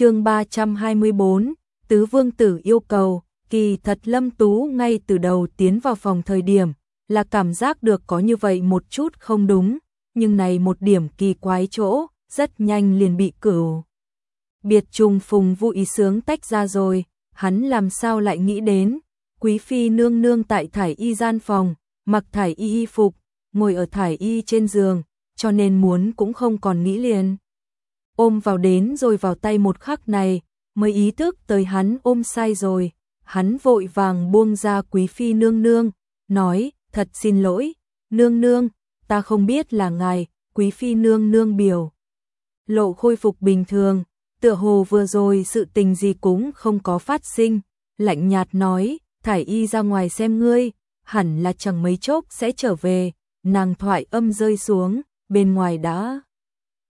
chương 324, Tứ Vương Tử yêu cầu, kỳ thật Lâm Tú ngay từ đầu tiến vào phòng thời điểm, là cảm giác được có như vậy một chút không đúng, nhưng này một điểm kỳ quái chỗ, rất nhanh liền bị cửu. Biệt trùng phùng vui sướng tách ra rồi, hắn làm sao lại nghĩ đến, quý phi nương nương tại thải y gian phòng, mặc thải y y phục, ngồi ở thải y trên giường, cho nên muốn cũng không còn nghĩ liền. Ôm vào đến rồi vào tay một khắc này, mới ý thức tới hắn ôm sai rồi, hắn vội vàng buông ra quý phi nương nương, nói, thật xin lỗi, nương nương, ta không biết là ngài, quý phi nương nương biểu. Lộ khôi phục bình thường, tựa hồ vừa rồi sự tình gì cũng không có phát sinh, lạnh nhạt nói, thải y ra ngoài xem ngươi, hẳn là chẳng mấy chốc sẽ trở về, nàng thoại âm rơi xuống, bên ngoài đã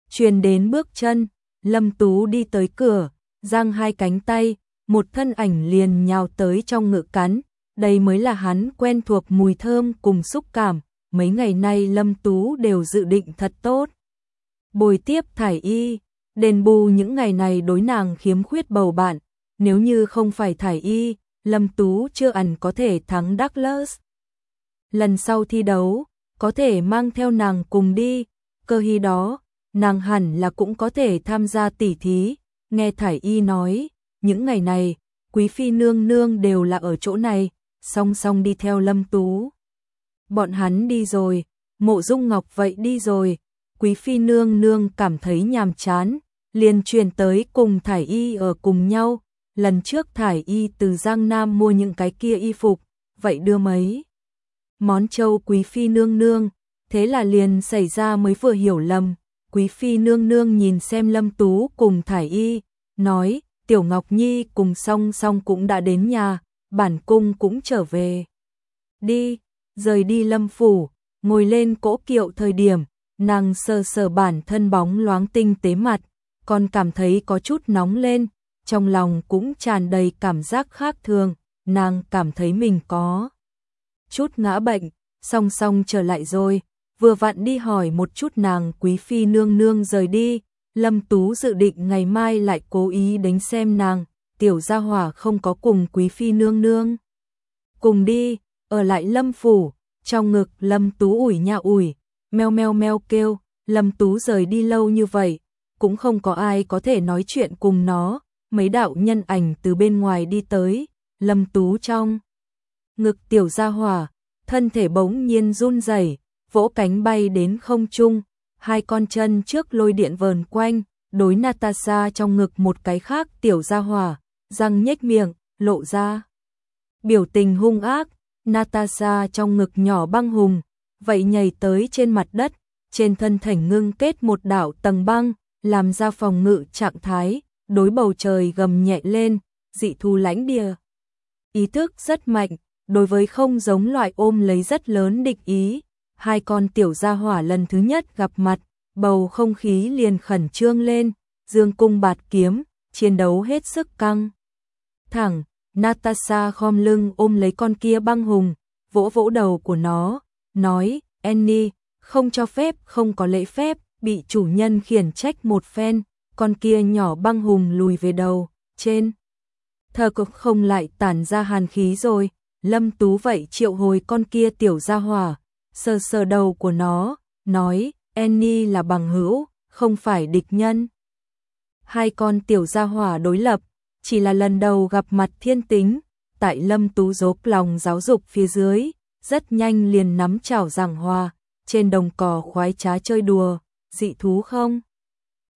truyền đến bước chân, Lâm Tú đi tới cửa, giang hai cánh tay, một thân ảnh liền nhào tới trong ngự cắn, đây mới là hắn quen thuộc mùi thơm cùng xúc cảm, mấy ngày nay Lâm Tú đều dự định thật tốt. Bồi tiếp thải y, đền bù những ngày này đối nàng khiếm khuyết bầu bạn, nếu như không phải thải y, Lâm Tú chưa ẩn có thể thắng Douglas. Lần sau thi đấu, có thể mang theo nàng cùng đi, cơ hy đó, nàng hẳn là cũng có thể tham gia tỉ thí, nghe thải y nói, những ngày này, quý phi nương nương đều là ở chỗ này, song song đi theo Lâm Tú. Bọn hắn đi rồi, mộ dung ngọc vậy đi rồi, quý phi nương nương cảm thấy nhàm chán, liền truyền tới cùng thải y ở cùng nhau, lần trước thải y từ Giang Nam mua những cái kia y phục, vậy đưa mấy. Món châu quý phi nương nương, thế là liền xảy ra mới vừa hiểu lầm, quý phi nương nương nhìn xem lâm tú cùng thải y, nói, tiểu ngọc nhi cùng song song cũng đã đến nhà, bản cung cũng trở về. Đi, rời đi lâm phủ, ngồi lên cỗ kiệu thời điểm, nàng sờ sờ bản thân bóng loáng tinh tế mặt, còn cảm thấy có chút nóng lên, trong lòng cũng tràn đầy cảm giác khác thường, nàng cảm thấy mình có chút ngã bệnh, song song trở lại rồi, vừa vặn đi hỏi một chút nàng quý phi nương nương rời đi, Lâm Tú dự định ngày mai lại cố ý đánh xem nàng, tiểu gia hỏa không có cùng quý phi nương nương. Cùng đi, ở lại Lâm phủ, trong ngực Lâm Tú ủi nha ủi, meo meo meo kêu, Lâm Tú rời đi lâu như vậy, cũng không có ai có thể nói chuyện cùng nó, mấy đạo nhân ảnh từ bên ngoài đi tới, Lâm Tú trong. Ngực tiểu gia hỏa, thân thể bỗng nhiên run rẩy, vỗ cánh bay đến không trung, hai con chân trước lôi điện vờn quanh, đối Natasha trong ngực một cái khác tiểu gia hỏa, răng nhếch miệng, lộ ra. Biểu tình hung ác, Natasha trong ngực nhỏ băng hùng, vậy nhảy tới trên mặt đất, trên thân thành ngưng kết một đảo tầng băng, làm ra phòng ngự trạng thái, đối bầu trời gầm nhẹ lên, dị thu lãnh địa. Ý thức rất mạnh, đối với không giống loại ôm lấy rất lớn địch ý, hai con tiểu gia hỏa lần thứ nhất gặp mặt, bầu không khí liền khẩn trương lên, dương cung bạt kiếm, chiến đấu hết sức căng. Thẳng, Natasha khom lưng ôm lấy con kia băng hùng, vỗ vỗ đầu của nó, nói, Annie, không cho phép, không có lễ phép, bị chủ nhân khiển trách một phen, con kia nhỏ băng hùng lùi về đầu, trên. Thờ cực không lại tản ra hàn khí rồi, lâm tú vậy triệu hồi con kia tiểu gia hỏa, sờ sờ đầu của nó, nói, Annie là bằng hữu, không phải địch nhân. Hai con tiểu gia hỏa đối lập, chỉ là lần đầu gặp mặt thiên tính, tại lâm tú dốp lòng giáo dục phía dưới, rất nhanh liền nắm chảo giảng hòa, trên đồng cỏ khoái trá chơi đùa, dị thú không?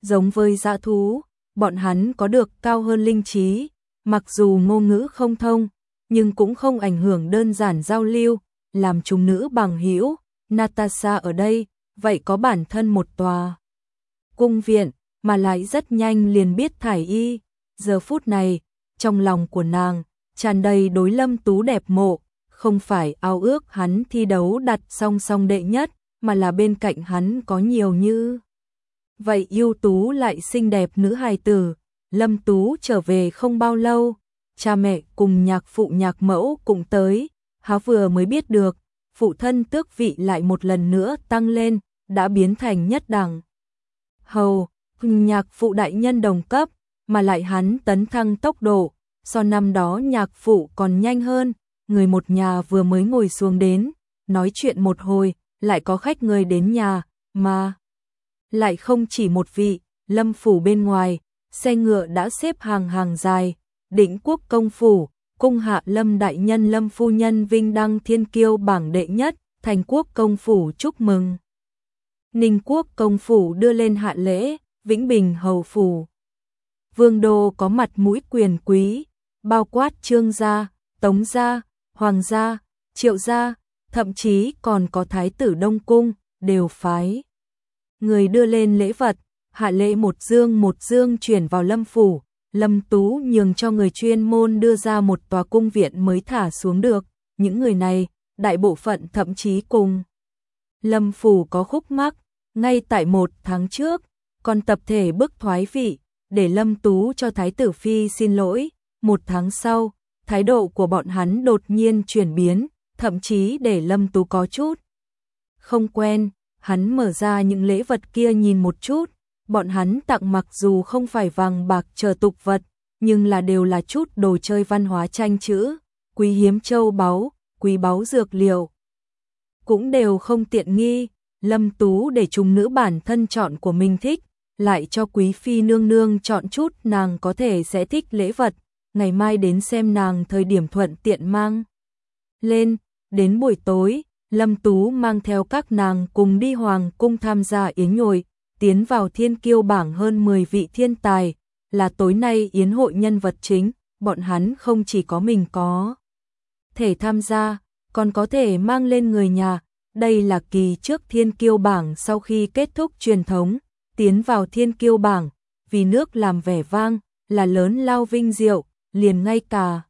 Giống với dã thú, bọn hắn có được cao hơn linh trí, mặc dù ngôn ngữ không thông, nhưng cũng không ảnh hưởng đơn giản giao lưu, làm chúng nữ bằng hữu. Natasha ở đây, vậy có bản thân một tòa cung viện, mà lại rất nhanh liền biết thải y. Giờ phút này, trong lòng của nàng, tràn đầy đối lâm tú đẹp mộ, không phải ao ước hắn thi đấu đặt song song đệ nhất, mà là bên cạnh hắn có nhiều như. Vậy ưu tú lại xinh đẹp nữ hài tử, lâm tú trở về không bao lâu, cha mẹ cùng nhạc phụ nhạc mẫu cũng tới, há vừa mới biết được, phụ thân tước vị lại một lần nữa tăng lên, đã biến thành nhất đẳng. Hầu, nhạc phụ đại nhân đồng cấp, mà lại hắn tấn thăng tốc độ, so năm đó nhạc phụ còn nhanh hơn, người một nhà vừa mới ngồi xuống đến, nói chuyện một hồi, lại có khách người đến nhà, mà lại không chỉ một vị, lâm phủ bên ngoài, xe ngựa đã xếp hàng hàng dài, định quốc công phủ, cung hạ lâm đại nhân lâm phu nhân vinh đăng thiên kiêu bảng đệ nhất, thành quốc công phủ chúc mừng. Ninh quốc công phủ đưa lên hạ lễ, Vĩnh Bình hầu phủ. Vương đô có mặt mũi quyền quý, bao quát trương gia, tống gia, hoàng gia, triệu gia, thậm chí còn có thái tử Đông Cung, đều phái. Người đưa lên lễ vật, hạ lễ một dương một dương chuyển vào lâm phủ, lâm tú nhường cho người chuyên môn đưa ra một tòa cung viện mới thả xuống được, những người này, đại bộ phận thậm chí cùng. Lâm phủ có khúc mắc, ngay tại một tháng trước, còn tập thể bức thoái vị, để lâm tú cho thái tử phi xin lỗi, một tháng sau, thái độ của bọn hắn đột nhiên chuyển biến, thậm chí để lâm tú có chút. Không quen, hắn mở ra những lễ vật kia nhìn một chút, bọn hắn tặng mặc dù không phải vàng bạc chờ tục vật, nhưng là đều là chút đồ chơi văn hóa tranh chữ, quý hiếm châu báu, quý báu dược liệu. Cũng đều không tiện nghi, Lâm Tú để trùng nữ bản thân chọn của mình thích, lại cho quý phi nương nương chọn chút nàng có thể sẽ thích lễ vật, ngày mai đến xem nàng thời điểm thuận tiện mang. Lên, đến buổi tối, Lâm Tú mang theo các nàng cùng đi hoàng cung tham gia yến nhồi, tiến vào thiên kiêu bảng hơn 10 vị thiên tài, là tối nay yến hội nhân vật chính, bọn hắn không chỉ có mình có thể tham gia, còn có thể mang lên người nhà, đây là kỳ trước thiên kiêu bảng sau khi kết thúc truyền thống, tiến vào thiên kiêu bảng, vì nước làm vẻ vang, là lớn lao vinh diệu, liền ngay cả.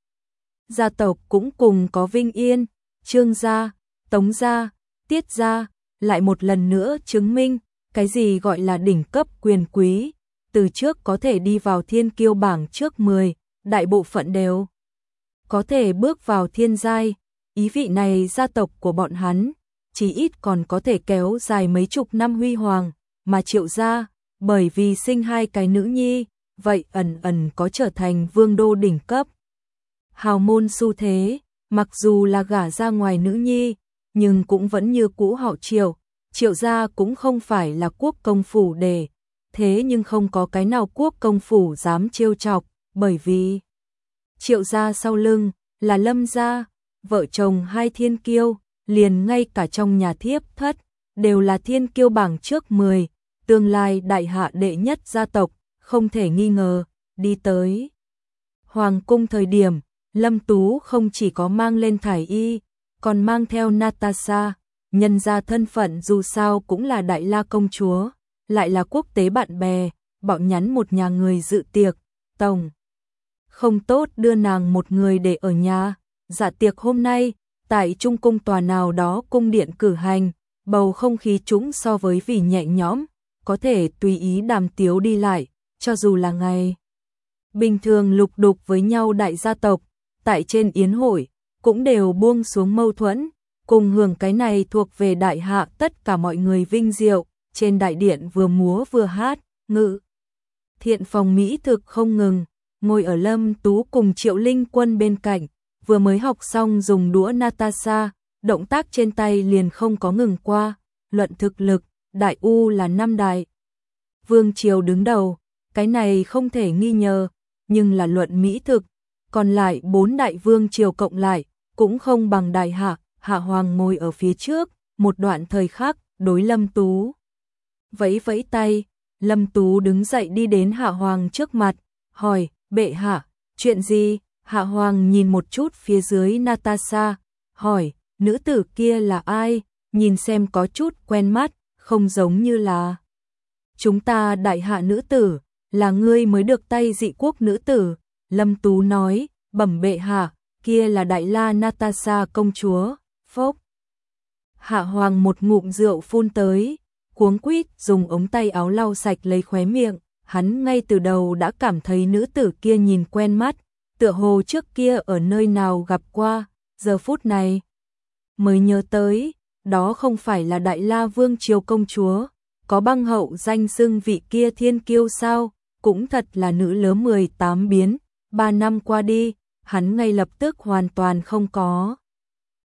Gia tộc cũng cùng có vinh yên, trương gia, tống gia, tiết gia, lại một lần nữa chứng minh, cái gì gọi là đỉnh cấp quyền quý, từ trước có thể đi vào thiên kiêu bảng trước 10, đại bộ phận đều có thể bước vào thiên giai, ý vị này gia tộc của bọn hắn, chỉ ít còn có thể kéo dài mấy chục năm huy hoàng, mà triệu gia, bởi vì sinh hai cái nữ nhi, vậy ẩn ẩn có trở thành vương đô đỉnh cấp. Hào môn xu thế, mặc dù là gả ra ngoài nữ nhi, nhưng cũng vẫn như cũ họ triệu, triệu gia cũng không phải là quốc công phủ để, thế nhưng không có cái nào quốc công phủ dám trêu chọc, bởi vì triệu gia sau lưng là lâm gia, vợ chồng hai thiên kiêu, liền ngay cả trong nhà thiếp thất, đều là thiên kiêu bảng trước 10, tương lai đại hạ đệ nhất gia tộc, không thể nghi ngờ, đi tới. Hoàng cung thời điểm, Lâm Tú không chỉ có mang lên thải y, còn mang theo Natasha, nhân ra thân phận dù sao cũng là đại la công chúa, lại là quốc tế bạn bè, bọn nhắn một nhà người dự tiệc, tổng. Không tốt đưa nàng một người để ở nhà, giả tiệc hôm nay, tại trung cung tòa nào đó cung điện cử hành, bầu không khí chúng so với vì nhẹ nhõm, có thể tùy ý đàm tiếu đi lại, cho dù là ngày. Bình thường lục đục với nhau đại gia tộc, tại trên yến hội, cũng đều buông xuống mâu thuẫn, cùng hưởng cái này thuộc về đại hạ tất cả mọi người vinh diệu, trên đại điện vừa múa vừa hát, ngự. Thiện phòng Mỹ thực không ngừng, ngồi ở lâm tú cùng triệu linh quân bên cạnh, vừa mới học xong dùng đũa Natasha, động tác trên tay liền không có ngừng qua, luận thực lực, đại U là năm đại. Vương Triều đứng đầu, cái này không thể nghi ngờ, nhưng là luận mỹ thực, còn lại bốn đại vương triều cộng lại, cũng không bằng đại hạ, hạ hoàng ngồi ở phía trước, một đoạn thời khắc, đối lâm tú. Vẫy vẫy tay, lâm tú đứng dậy đi đến hạ hoàng trước mặt, hỏi, bệ hạ, chuyện gì? Hạ hoàng nhìn một chút phía dưới Natasha, hỏi, nữ tử kia là ai? Nhìn xem có chút quen mắt, không giống như là... Chúng ta đại hạ nữ tử, là ngươi mới được tay dị quốc nữ tử, Lâm Tú nói, bẩm bệ hạ, kia là đại la Natasha công chúa, phốc. Hạ hoàng một ngụm rượu phun tới, cuống quýt dùng ống tay áo lau sạch lấy khóe miệng, hắn ngay từ đầu đã cảm thấy nữ tử kia nhìn quen mắt, tựa hồ trước kia ở nơi nào gặp qua, giờ phút này mới nhớ tới, đó không phải là Đại La Vương triều công chúa, có băng hậu danh xưng vị kia thiên kiêu sao, cũng thật là nữ lớn 18 biến, 3 năm qua đi, hắn ngay lập tức hoàn toàn không có.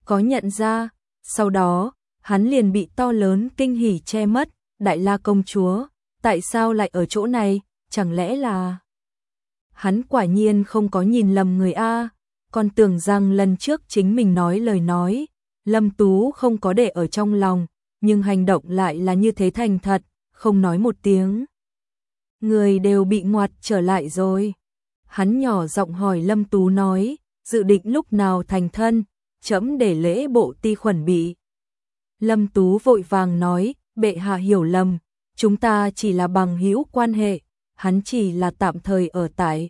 Có nhận ra, sau đó, hắn liền bị to lớn kinh hỉ che mất, đại la công chúa, tại sao lại ở chỗ này, chẳng lẽ là... Hắn quả nhiên không có nhìn lầm người A, còn tưởng rằng lần trước chính mình nói lời nói, Lâm Tú không có để ở trong lòng, nhưng hành động lại là như thế thành thật, không nói một tiếng. Người đều bị ngoặt trở lại rồi. Hắn nhỏ giọng hỏi Lâm Tú nói, dự định lúc nào thành thân, chấm để lễ bộ ti khuẩn bị. Lâm Tú vội vàng nói, bệ hạ hiểu lầm, chúng ta chỉ là bằng hữu quan hệ, hắn chỉ là tạm thời ở tại.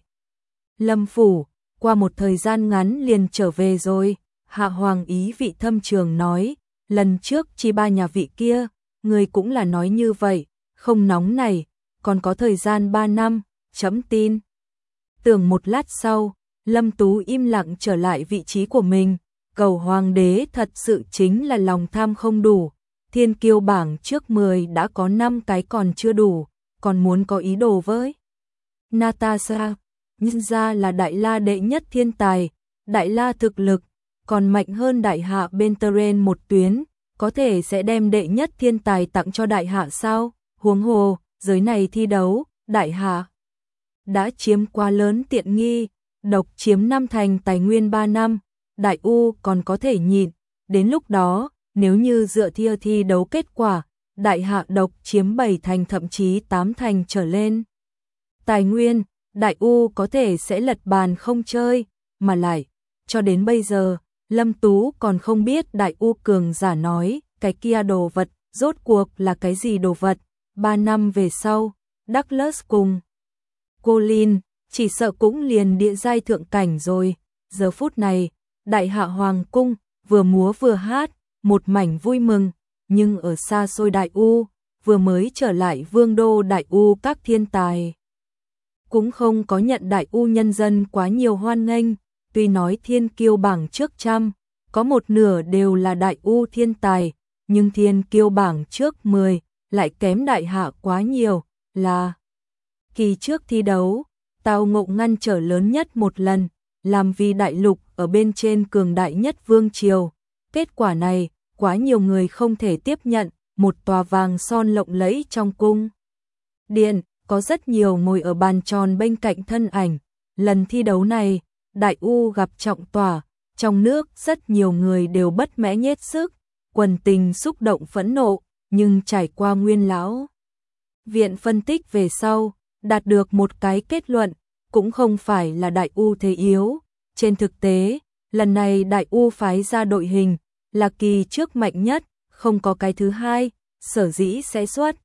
Lâm Phủ, qua một thời gian ngắn liền trở về rồi, hạ hoàng ý vị thâm trường nói, lần trước chi ba nhà vị kia, người cũng là nói như vậy, không nóng này, còn có thời gian ba năm, chấm tin. Tưởng một lát sau, Lâm Tú im lặng trở lại vị trí của mình, cầu hoàng đế thật sự chính là lòng tham không đủ, thiên kiêu bảng trước 10 đã có 5 cái còn chưa đủ, còn muốn có ý đồ với. Natasha, nhân ra là đại la đệ nhất thiên tài, đại la thực lực, còn mạnh hơn đại hạ bên Teren một tuyến, có thể sẽ đem đệ nhất thiên tài tặng cho đại hạ sao? Huống hồ, giới này thi đấu, đại hạ đã chiếm quá lớn tiện nghi, độc chiếm năm thành tài nguyên 3 năm, đại U còn có thể nhịn, đến lúc đó, nếu như dựa thiêu thi đấu kết quả, đại hạ độc chiếm 7 thành thậm chí 8 thành trở lên. Tài nguyên, đại U có thể sẽ lật bàn không chơi, mà lại, cho đến bây giờ, Lâm Tú còn không biết đại U cường giả nói, cái kia đồ vật, rốt cuộc là cái gì đồ vật. Ba năm về sau, Douglas cùng Colin, chỉ sợ cũng liền địa giai thượng cảnh rồi. Giờ phút này, đại hạ hoàng cung, vừa múa vừa hát, một mảnh vui mừng, nhưng ở xa xôi đại U, vừa mới trở lại vương đô đại U các thiên tài. Cũng không có nhận đại U nhân dân quá nhiều hoan nghênh, tuy nói thiên kiêu bảng trước trăm, có một nửa đều là đại U thiên tài, nhưng thiên kiêu bảng trước 10 lại kém đại hạ quá nhiều, là kỳ trước thi đấu, tao ngộ ngăn trở lớn nhất một lần, làm vì đại lục ở bên trên cường đại nhất vương triều. Kết quả này, quá nhiều người không thể tiếp nhận, một tòa vàng son lộng lẫy trong cung. Điện, có rất nhiều ngồi ở bàn tròn bên cạnh thân ảnh. Lần thi đấu này, Đại U gặp trọng tòa, trong nước rất nhiều người đều bất mẽ nhết sức, quần tình xúc động phẫn nộ, nhưng trải qua nguyên lão. Viện phân tích về sau, đạt được một cái kết luận, cũng không phải là Đại U thế yếu. Trên thực tế, lần này Đại U phái ra đội hình, là kỳ trước mạnh nhất, không có cái thứ hai, sở dĩ sẽ xuất.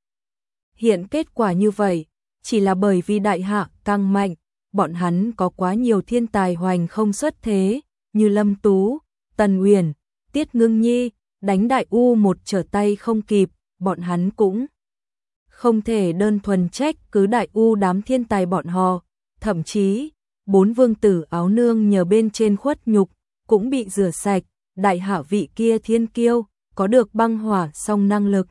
Hiện kết quả như vậy, chỉ là bởi vì đại hạ càng mạnh, bọn hắn có quá nhiều thiên tài hoành không xuất thế, như Lâm Tú, Tần Uyển, Tiết Ngưng Nhi, đánh đại U một trở tay không kịp, bọn hắn cũng không thể đơn thuần trách cứ đại U đám thiên tài bọn họ, thậm chí, bốn vương tử áo nương nhờ bên trên khuất nhục, cũng bị rửa sạch, đại hạ vị kia thiên kiêu, có được băng hỏa song năng lực.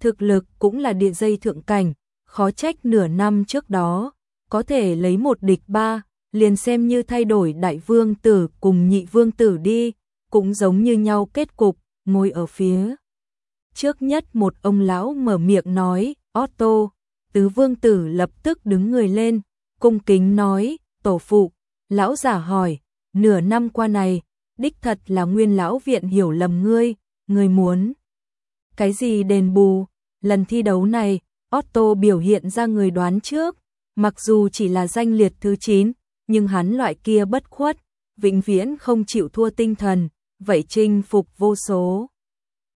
Thực lực cũng là địa dây thượng cảnh, khó trách nửa năm trước đó, có thể lấy một địch ba, liền xem như thay đổi đại vương tử cùng nhị vương tử đi, cũng giống như nhau kết cục, ngồi ở phía. Trước nhất một ông lão mở miệng nói, Otto, tứ vương tử lập tức đứng người lên, cung kính nói, tổ phụ, lão giả hỏi, nửa năm qua này, đích thật là nguyên lão viện hiểu lầm ngươi, ngươi muốn. Cái gì đền bù, lần thi đấu này, Otto biểu hiện ra người đoán trước, mặc dù chỉ là danh liệt thứ 9, nhưng hắn loại kia bất khuất, vĩnh viễn không chịu thua tinh thần, vậy chinh phục vô số.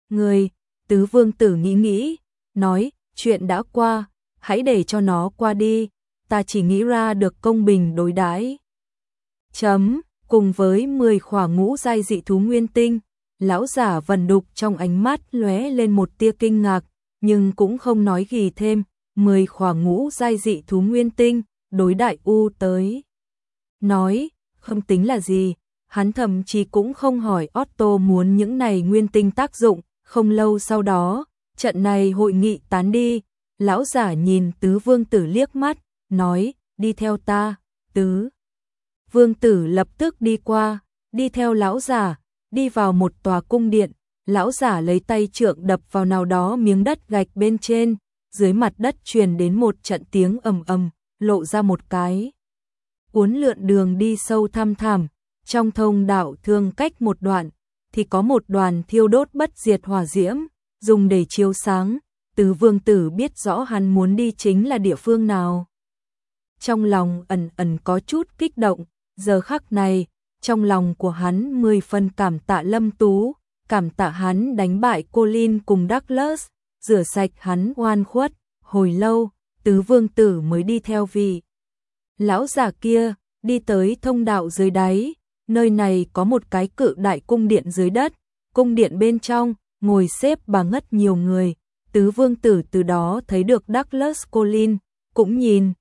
Người, tứ vương tử nghĩ nghĩ, nói, chuyện đã qua, hãy để cho nó qua đi, ta chỉ nghĩ ra được công bình đối đãi. Chấm, cùng với 10 khỏa ngũ giai dị thú nguyên tinh, lão giả vần đục trong ánh mắt lóe lên một tia kinh ngạc, nhưng cũng không nói gì thêm, 10 khỏa ngũ giai dị thú nguyên tinh, đối đại u tới. Nói, không tính là gì, hắn thậm chí cũng không hỏi Otto muốn những này nguyên tinh tác dụng, không lâu sau đó, trận này hội nghị tán đi, lão giả nhìn tứ vương tử liếc mắt, nói, đi theo ta, tứ. Vương tử lập tức đi qua, đi theo lão giả, đi vào một tòa cung điện, lão giả lấy tay trượng đập vào nào đó miếng đất gạch bên trên, dưới mặt đất truyền đến một trận tiếng ầm ầm, lộ ra một cái. Uốn lượn đường đi sâu thăm thẳm, trong thông đạo thương cách một đoạn, thì có một đoàn thiêu đốt bất diệt hỏa diễm, dùng để chiếu sáng, tứ vương tử biết rõ hắn muốn đi chính là địa phương nào. Trong lòng ẩn ẩn có chút kích động, giờ khắc này, trong lòng của hắn mười phần cảm tạ lâm tú, cảm tạ hắn đánh bại cô lin cùng Douglas, rửa sạch hắn oan khuất, hồi lâu, tứ vương tử mới đi theo vị. Lão già kia, đi tới thông đạo dưới đáy, nơi này có một cái cự đại cung điện dưới đất, cung điện bên trong, ngồi xếp bà ngất nhiều người, tứ vương tử từ đó thấy được Douglas Colin, cũng nhìn.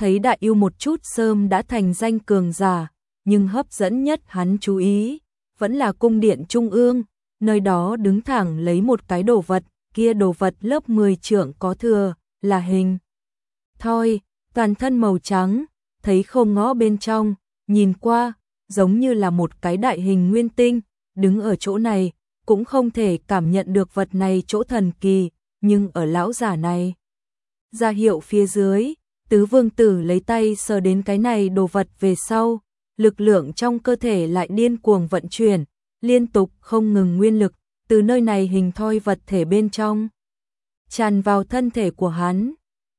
Thấy đại yêu một chút sơm đã thành danh cường giả, nhưng hấp dẫn nhất hắn chú ý, vẫn là cung điện trung ương, nơi đó đứng thẳng lấy một cái đồ vật, kia đồ vật lớp 10 trưởng có thừa, là hình. thôi toàn thân màu trắng, thấy không ngõ bên trong, nhìn qua, giống như là một cái đại hình nguyên tinh, đứng ở chỗ này, cũng không thể cảm nhận được vật này chỗ thần kỳ, nhưng ở lão giả này. Ra hiệu phía dưới, tứ vương tử lấy tay sờ đến cái này đồ vật về sau, lực lượng trong cơ thể lại điên cuồng vận chuyển, liên tục không ngừng nguyên lực, từ nơi này hình thoi vật thể bên trong. Tràn vào thân thể của hắn,